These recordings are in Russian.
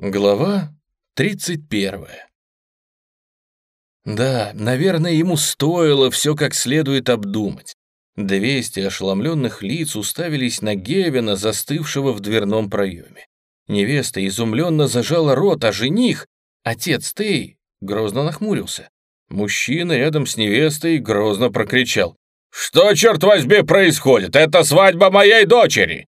Глава 31 Да, наверное, ему стоило все как следует обдумать. Двести ошеломленных лиц уставились на Гевина, застывшего в дверном проеме. Невеста изумленно зажала рот, а жених, отец Тей, грозно нахмурился. Мужчина рядом с невестой грозно прокричал. «Что, черт возьми, происходит? Это свадьба моей дочери!»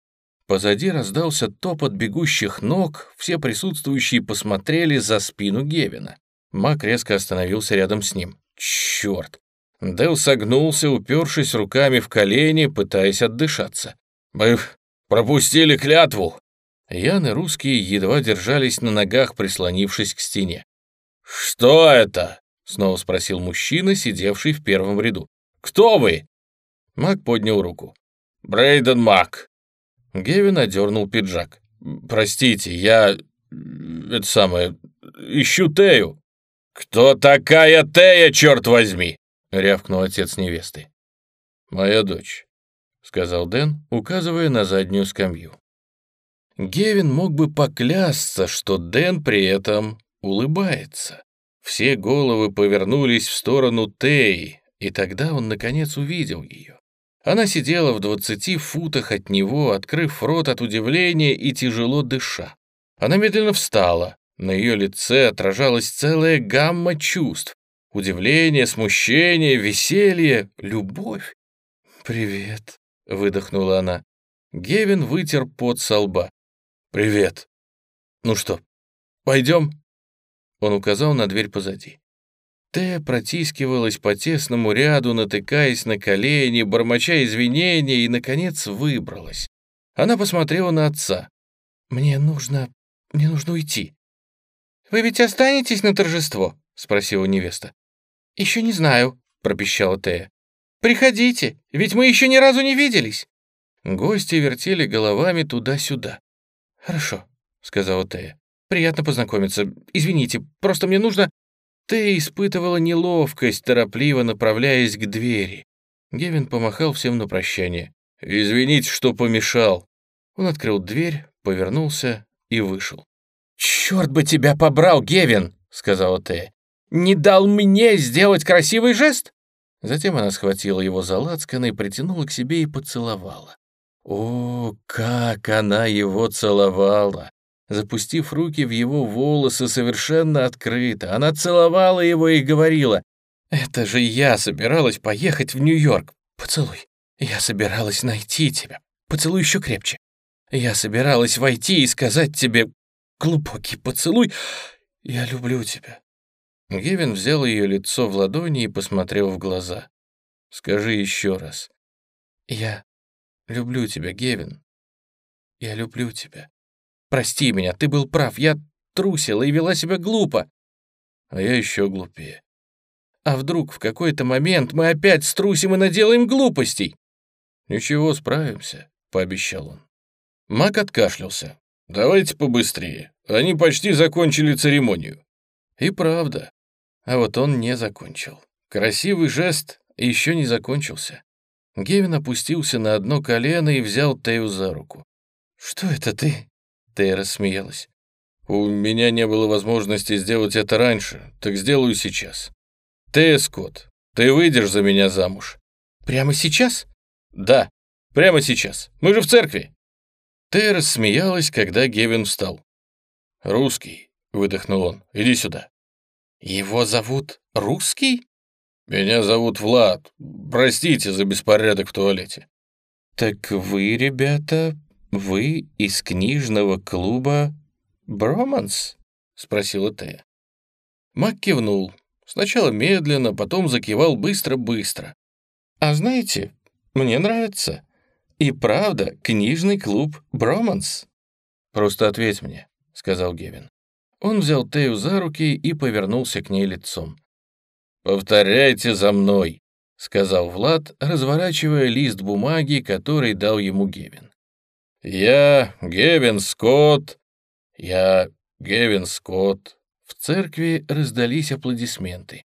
Позади раздался топот бегущих ног, все присутствующие посмотрели за спину Гевина. Мак резко остановился рядом с ним. Черт! Дэл согнулся, упершись руками в колени, пытаясь отдышаться. «Мы пропустили клятву!» Ян и русские едва держались на ногах, прислонившись к стене. «Что это?» — снова спросил мужчина, сидевший в первом ряду. «Кто вы?» Мак поднял руку. «Брейден Мак, Гевин одернул пиджак. «Простите, я... это самое... ищу Тею». «Кто такая Тея, черт возьми?» — рявкнул отец невесты. «Моя дочь», — сказал Дэн, указывая на заднюю скамью. Гевин мог бы поклясться, что Дэн при этом улыбается. Все головы повернулись в сторону Теи, и тогда он, наконец, увидел ее. Она сидела в двадцати футах от него, открыв рот от удивления и тяжело дыша. Она медленно встала. На ее лице отражалась целая гамма чувств. Удивление, смущение, веселье, любовь. «Привет», — выдохнула она. Гевин вытер пот со лба. «Привет. Ну что, пойдем?» Он указал на дверь позади. Тея протискивалась по тесному ряду, натыкаясь на колени, бормоча извинения и, наконец, выбралась. Она посмотрела на отца. «Мне нужно... мне нужно уйти». «Вы ведь останетесь на торжество?» — спросила невеста. «Еще не знаю», — пропищала Тея. «Приходите, ведь мы еще ни разу не виделись». Гости вертели головами туда-сюда. «Хорошо», — сказала Тея. «Приятно познакомиться. Извините, просто мне нужно...» Ты испытывала неловкость, торопливо направляясь к двери. Гевин помахал всем на прощание. «Извините, что помешал». Он открыл дверь, повернулся и вышел. «Черт бы тебя побрал, Гевин!» — сказала Тея. «Не дал мне сделать красивый жест?» Затем она схватила его за лацканы и притянула к себе и поцеловала. О, как она его целовала! Запустив руки в его волосы совершенно открыто. Она целовала его и говорила, «Это же я собиралась поехать в Нью-Йорк. Поцелуй. Я собиралась найти тебя. Поцелуй еще крепче. Я собиралась войти и сказать тебе глубокий поцелуй. Я люблю тебя». Гевин взял ее лицо в ладони и посмотрел в глаза. «Скажи еще раз. Я люблю тебя, Гевин. Я люблю тебя». Прости меня, ты был прав, я трусила и вела себя глупо. А я еще глупее. А вдруг в какой-то момент мы опять струсим и наделаем глупостей? Ничего, справимся, пообещал он. Мак откашлялся. Давайте побыстрее. Они почти закончили церемонию. И правда. А вот он не закончил. Красивый жест еще не закончился. Гевин опустился на одно колено и взял Тею за руку. «Что это ты?» Тея рассмеялась. «У меня не было возможности сделать это раньше, так сделаю сейчас. Тея Скотт, ты выйдешь за меня замуж?» «Прямо сейчас?» «Да, прямо сейчас. Мы же в церкви». Тея рассмеялась, когда Гевин встал. «Русский», — выдохнул он, — «иди сюда». «Его зовут Русский?» «Меня зовут Влад. Простите за беспорядок в туалете». «Так вы, ребята, «Вы из книжного клуба «Броманс»?» — спросила Тея. Мак кивнул. Сначала медленно, потом закивал быстро-быстро. «А знаете, мне нравится. И правда, книжный клуб «Броманс». «Просто ответь мне», — сказал Гевин. Он взял Тею за руки и повернулся к ней лицом. «Повторяйте за мной», — сказал Влад, разворачивая лист бумаги, который дал ему Гевин. «Я Гевин Скотт! Я Гевин Скотт!» В церкви раздались аплодисменты.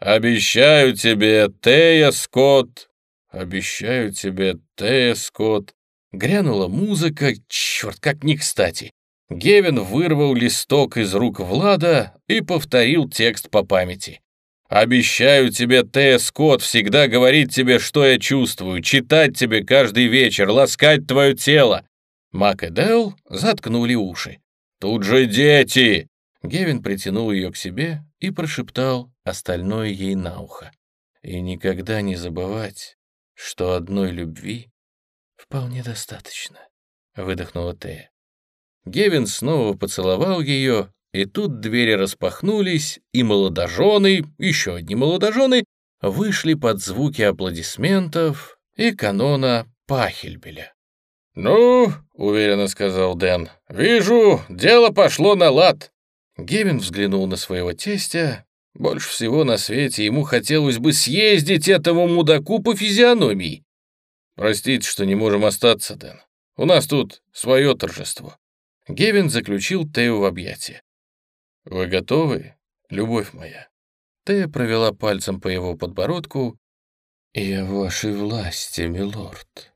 «Обещаю тебе, Тея Скотт! Обещаю тебе, Тея Скотт!» Грянула музыка, черт, как не кстати. Гевин вырвал листок из рук Влада и повторил текст по памяти. «Обещаю тебе, Т. Скотт, всегда говорить тебе, что я чувствую, читать тебе каждый вечер, ласкать твое тело». Мак и Дэл заткнули уши. «Тут же дети!» Гевин притянул ее к себе и прошептал остальное ей на ухо. «И никогда не забывать, что одной любви вполне достаточно», — выдохнула Тея. Гевин снова поцеловал ее, и тут двери распахнулись, и молодожены, еще одни молодожены, вышли под звуки аплодисментов и канона Пахельбеля. «Ну, — уверенно сказал Дэн, — вижу, дело пошло на лад». Гевин взглянул на своего тестя. Больше всего на свете ему хотелось бы съездить этому мудаку по физиономии. «Простите, что не можем остаться, Дэн. У нас тут свое торжество». Гевин заключил Тею в объятия. «Вы готовы, любовь моя?» Тея провела пальцем по его подбородку. «Я в вашей власти, милорд».